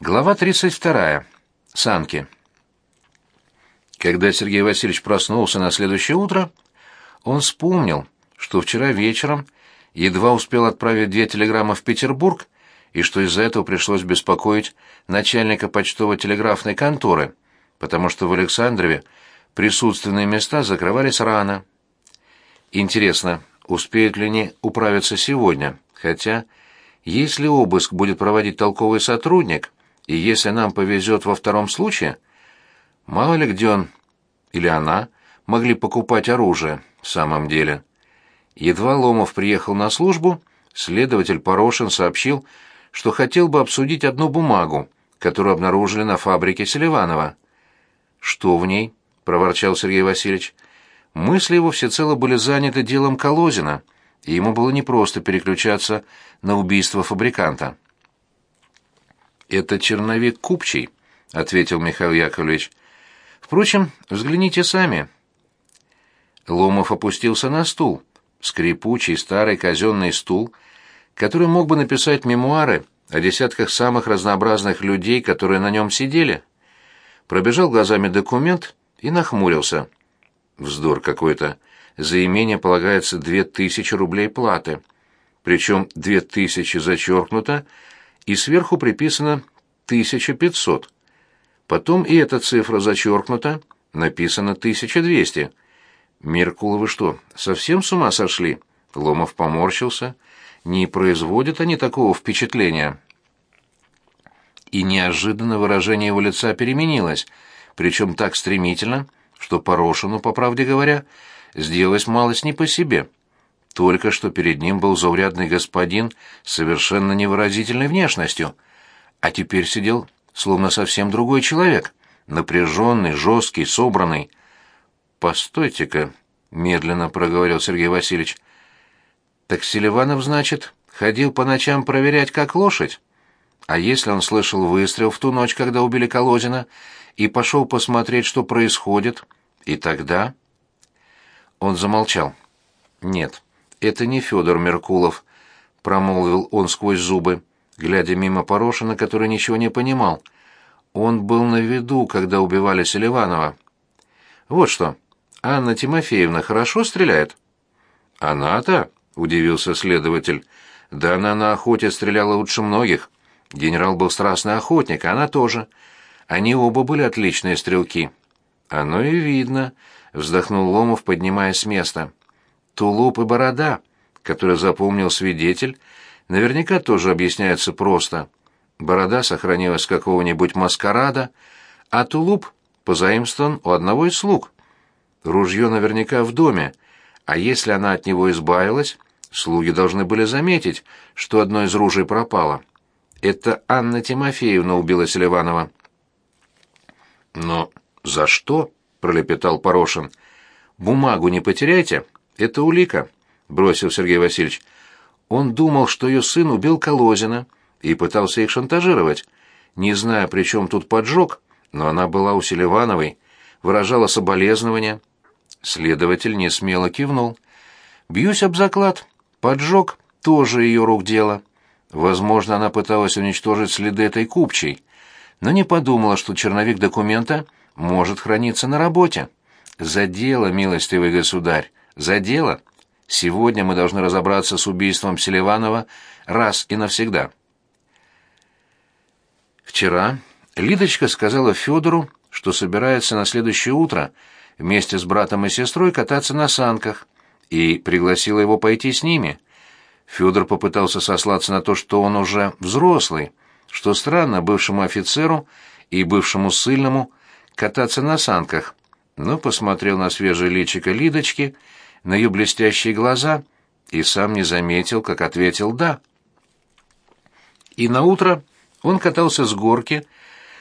Глава 32. Санки. Когда Сергей Васильевич проснулся на следующее утро, он вспомнил, что вчера вечером едва успел отправить две телеграммы в Петербург, и что из-за этого пришлось беспокоить начальника почтово-телеграфной конторы, потому что в Александрове присутственные места закрывались рано. Интересно, успеют ли они управиться сегодня, хотя, если обыск будет проводить толковый сотрудник, и если нам повезет во втором случае, мало ли где он или она могли покупать оружие в самом деле. Едва Ломов приехал на службу, следователь Порошин сообщил, что хотел бы обсудить одну бумагу, которую обнаружили на фабрике Селиванова. «Что в ней?» — проворчал Сергей Васильевич. Мысли его всецело были заняты делом Колозина, и ему было непросто переключаться на убийство фабриканта. «Это черновик купчий», — ответил Михаил Яковлевич. «Впрочем, взгляните сами». Ломов опустился на стул, скрипучий старый казенный стул, который мог бы написать мемуары о десятках самых разнообразных людей, которые на нем сидели. Пробежал глазами документ и нахмурился. Вздор какой-то. За имение полагается две тысячи рублей платы. Причем две тысячи зачеркнуто — и сверху приписано 1500. Потом и эта цифра зачеркнута, написано 1200. Меркуловы что, совсем с ума сошли? Ломов поморщился. Не производят они такого впечатления. И неожиданно выражение его лица переменилось, причем так стремительно, что Порошину, по правде говоря, сделалось малость не по себе. Только что перед ним был заурядный господин с совершенно невыразительной внешностью, а теперь сидел словно совсем другой человек, напряженный, жесткий, собранный. «Постойте-ка», — медленно проговорил Сергей Васильевич. «Так Селиванов, значит, ходил по ночам проверять, как лошадь? А если он слышал выстрел в ту ночь, когда убили Колозина, и пошел посмотреть, что происходит, и тогда...» Он замолчал. «Нет, это не Федор Меркулов, промолвил он сквозь зубы, глядя мимо Порошина, который ничего не понимал. Он был на виду, когда убивали Селиванова. Вот что. Анна Тимофеевна хорошо стреляет? Она-то, удивился следователь. Да она на охоте стреляла лучше многих. Генерал был страстный охотник, а она тоже. Они оба были отличные стрелки. Оно и видно, вздохнул Ломов, поднимаясь с места. Тулуп и борода, который запомнил свидетель, наверняка тоже объясняются просто. Борода сохранилась с какого-нибудь маскарада, а тулуп позаимствован у одного из слуг. Ружье наверняка в доме, а если она от него избавилась, слуги должны были заметить, что одно из ружей пропало. Это Анна Тимофеевна убила Селиванова. «Но за что?» — пролепетал Порошин. «Бумагу не потеряйте, это улика, бросил Сергей Васильевич. Он думал, что ее сын убил Колозина и пытался их шантажировать. Не зная, при чем тут поджог, но она была у Селивановой, выражала соболезнования. Следователь не смело кивнул. Бьюсь об заклад. Поджог тоже ее рук дело. Возможно, она пыталась уничтожить следы этой купчей, но не подумала, что черновик документа может храниться на работе. За дело, милостивый государь, за дело. Сегодня мы должны разобраться с убийством Селиванова раз и навсегда. Вчера Лидочка сказала Федору, что собирается на следующее утро вместе с братом и сестрой кататься на санках, и пригласила его пойти с ними. Федор попытался сослаться на то, что он уже взрослый, что странно бывшему офицеру и бывшему ссыльному кататься на санках, но посмотрел на свежее личико Лидочки на ее блестящие глаза и сам не заметил, как ответил «да». И на утро он катался с горки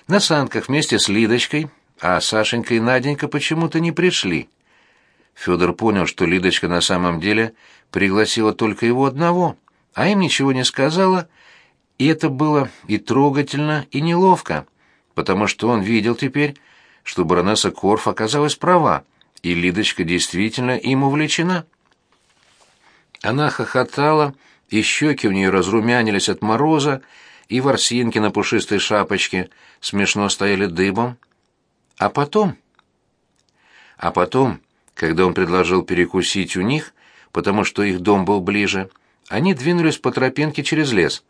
на санках вместе с Лидочкой, а Сашенька и Наденька почему-то не пришли. Федор понял, что Лидочка на самом деле пригласила только его одного, а им ничего не сказала, и это было и трогательно, и неловко, потому что он видел теперь, что баронесса Корф оказалась права, и Лидочка действительно им увлечена. Она хохотала, и щеки у нее разрумянились от мороза, и ворсинки на пушистой шапочке смешно стояли дыбом. А потом... А потом, когда он предложил перекусить у них, потому что их дом был ближе, они двинулись по тропинке через лес.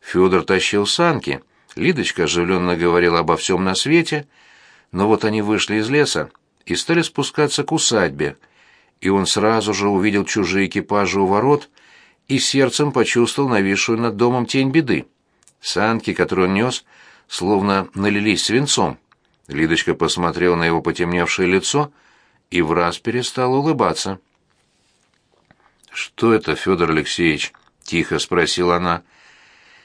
Федор тащил санки, Лидочка оживленно говорила обо всем на свете, но вот они вышли из леса и стали спускаться к усадьбе, и он сразу же увидел чужие экипажи у ворот и сердцем почувствовал нависшую над домом тень беды. Санки, которые он нес, словно налились свинцом. Лидочка посмотрела на его потемневшее лицо и враз перестала улыбаться. «Что это, Федор Алексеевич?» — тихо спросила она.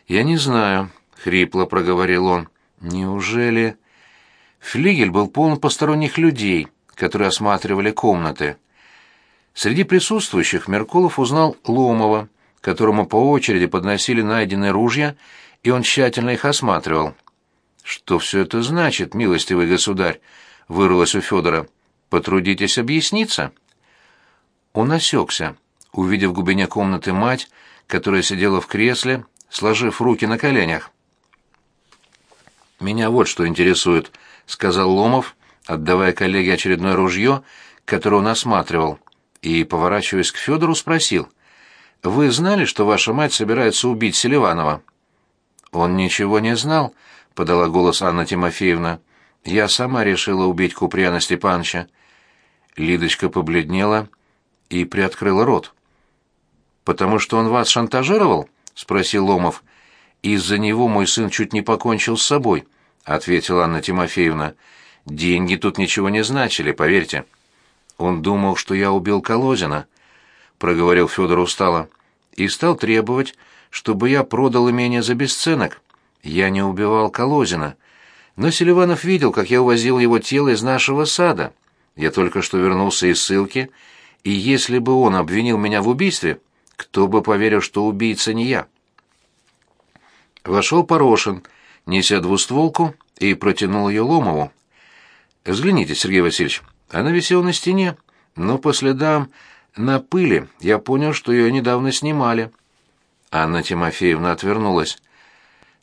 «Я не знаю», — хрипло проговорил он. «Неужели...» Флигель был полон посторонних людей, которые осматривали комнаты. Среди присутствующих Меркулов узнал Ломова, которому по очереди подносили найденные ружья, и он тщательно их осматривал. «Что все это значит, милостивый государь?» — вырвалось у Федора. «Потрудитесь объясниться». Он осекся, увидев в глубине комнаты мать, которая сидела в кресле, сложив руки на коленях. «Меня вот что интересует», — сказал Ломов, отдавая коллеге очередное ружье, которое он осматривал, и, поворачиваясь к Федору, спросил. «Вы знали, что ваша мать собирается убить Селиванова?» «Он ничего не знал», — подала голос Анна Тимофеевна. «Я сама решила убить Куприяна Степановича». Лидочка побледнела и приоткрыла рот. «Потому что он вас шантажировал?» — спросил Ломов. «Из-за него мой сын чуть не покончил с собой», — ответила Анна Тимофеевна. «Деньги тут ничего не значили, поверьте». «Он думал, что я убил Колозина», — проговорил Федор устало, — «и стал требовать, чтобы я продал имение за бесценок. Я не убивал Колозина, но Селиванов видел, как я увозил его тело из нашего сада. Я только что вернулся из ссылки, и если бы он обвинил меня в убийстве, кто бы поверил, что убийца не я?» Вошел Порошин, неся двустволку, и протянул ее Ломову. «Взгляните, Сергей Васильевич, она висела на стене, но по следам на пыли я понял, что ее недавно снимали». Анна Тимофеевна отвернулась.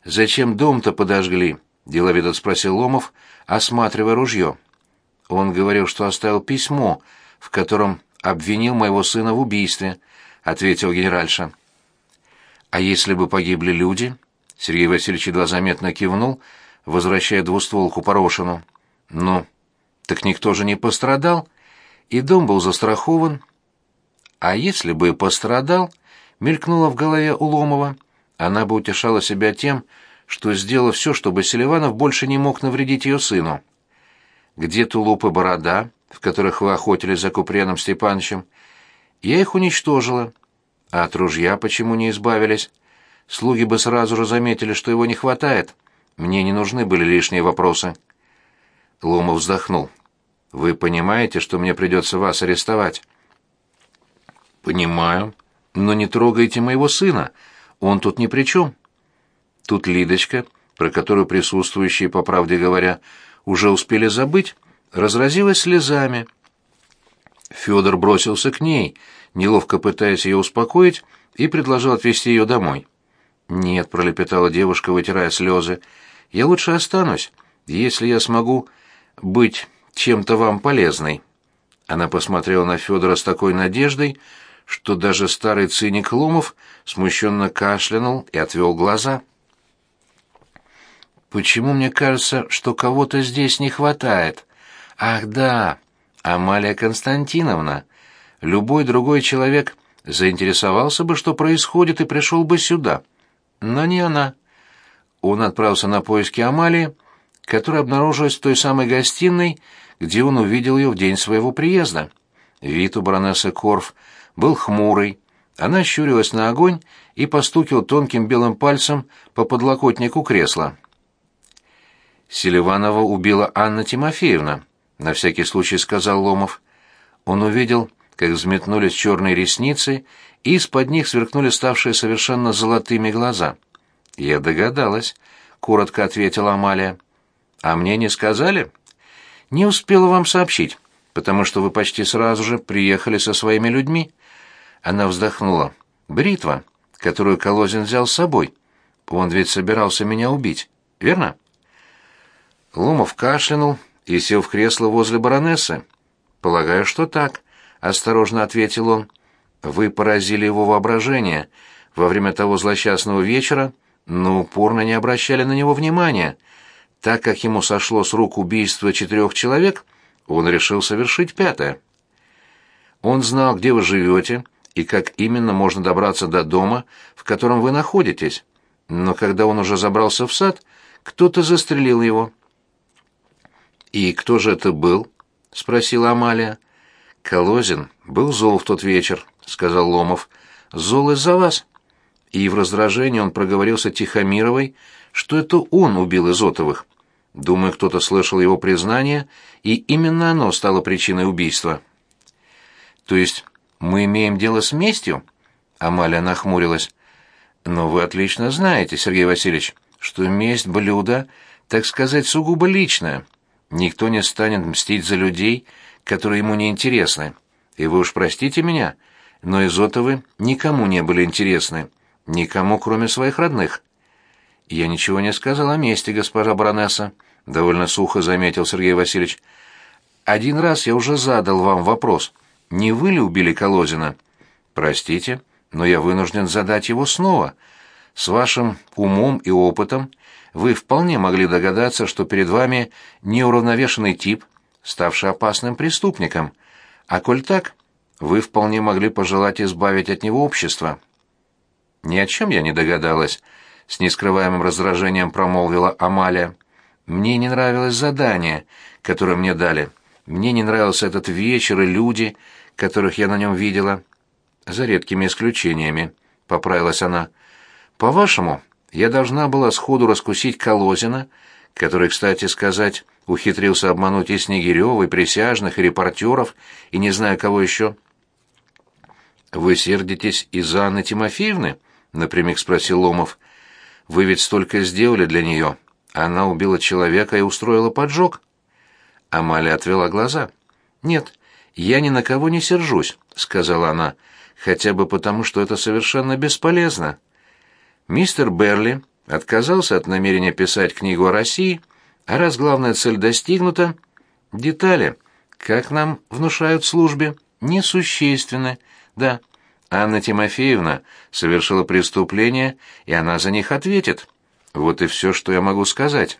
«Зачем дом-то подожгли?» — деловито спросил Ломов, осматривая ружье. Он говорил, что оставил письмо, в котором обвинил моего сына в убийстве, — ответил генеральша. «А если бы погибли люди?» Сергей Васильевич едва заметно кивнул, возвращая двустволку Порошину. «Ну, так никто же не пострадал, и дом был застрахован. А если бы и пострадал, мелькнуло в голове у Ломова, она бы утешала себя тем, что сделала все, чтобы Селиванов больше не мог навредить ее сыну. Где тулуп и борода, в которых вы охотились за Купреном Степановичем? Я их уничтожила. А от ружья почему не избавились? Слуги бы сразу же заметили, что его не хватает. Мне не нужны были лишние вопросы. Ломов вздохнул. «Вы понимаете, что мне придется вас арестовать?» «Понимаю. Но не трогайте моего сына. Он тут ни при чем». Тут Лидочка, про которую присутствующие, по правде говоря, уже успели забыть, разразилась слезами. Федор бросился к ней, неловко пытаясь ее успокоить, и предложил отвезти ее домой. «Нет», — пролепетала девушка, вытирая слезы, — «я лучше останусь, если я смогу быть чем-то вам полезной». Она посмотрела на Федора с такой надеждой, что даже старый циник Ломов смущенно кашлянул и отвел глаза. «Почему мне кажется, что кого-то здесь не хватает? Ах, да, Амалия Константиновна. Любой другой человек заинтересовался бы, что происходит, и пришел бы сюда. Но не она. Он отправился на поиски Амалии, которая обнаружилась в той самой гостиной, где он увидел ее в день своего приезда. Вид у баронессы Корф был хмурый. Она щурилась на огонь и постукивала тонким белым пальцем по подлокотнику кресла. Селиванова убила Анна Тимофеевна, на всякий случай сказал Ломов. Он увидел, как взметнулись черные ресницы, и из-под них сверкнули ставшие совершенно золотыми глаза. «Я догадалась», — коротко ответила Амалия. А мне не сказали? Не успела вам сообщить, потому что вы почти сразу же приехали со своими людьми. Она вздохнула. Бритва, которую Колозин взял с собой. Он ведь собирался меня убить, верно? Ломов кашлянул и сел в кресло возле баронессы. «Полагаю, что так», — осторожно ответил он. «Вы поразили его воображение во время того злосчастного вечера, но упорно не обращали на него внимания. Так как ему сошло с рук убийство четырех человек, он решил совершить пятое. Он знал, где вы живете и как именно можно добраться до дома, в котором вы находитесь. Но когда он уже забрался в сад, кто-то застрелил его». «И кто же это был?» — спросила Амалия. «Колозин был зол в тот вечер», — сказал Ломов. «Зол из-за вас». И в раздражении он проговорился Тихомировой, что это он убил Изотовых. Думаю, кто-то слышал его признание, и именно оно стало причиной убийства. «То есть мы имеем дело с местью?» Амалия нахмурилась. «Но вы отлично знаете, Сергей Васильевич, что месть — блюдо, так сказать, сугубо личное». Никто не станет мстить за людей, которые ему не интересны. И вы уж простите меня, но Изотовы никому не были интересны, никому, кроме своих родных. Я ничего не сказал о мести, госпожа баронесса, довольно сухо заметил Сергей Васильевич. Один раз я уже задал вам вопрос. Не вы ли убили Колозина? Простите, но я вынужден задать его снова. С вашим умом и опытом вы вполне могли догадаться, что перед вами неуравновешенный тип, ставший опасным преступником. А коль так, вы вполне могли пожелать избавить от него общество. Ни о чем я не догадалась, с нескрываемым раздражением промолвила Амалия. Мне не нравилось задание, которое мне дали. Мне не нравился этот вечер и люди, которых я на нем видела. За редкими исключениями, поправилась она. По-вашему, я должна была сходу раскусить Колозина, который, кстати сказать, ухитрился обмануть и Снегирева, и присяжных, и репортеров, и не знаю кого еще. «Вы сердитесь из-за Анны Тимофеевны?» — напрямик спросил Ломов. «Вы ведь столько сделали для нее. Она убила человека и устроила поджог». Амалия отвела глаза. «Нет, я ни на кого не сержусь», — сказала она, — «хотя бы потому, что это совершенно бесполезно». Мистер Берли отказался от намерения писать книгу о России, а раз главная цель достигнута, детали, как нам внушают в службе, несущественны. Да, Анна Тимофеевна совершила преступление, и она за них ответит. Вот и все, что я могу сказать».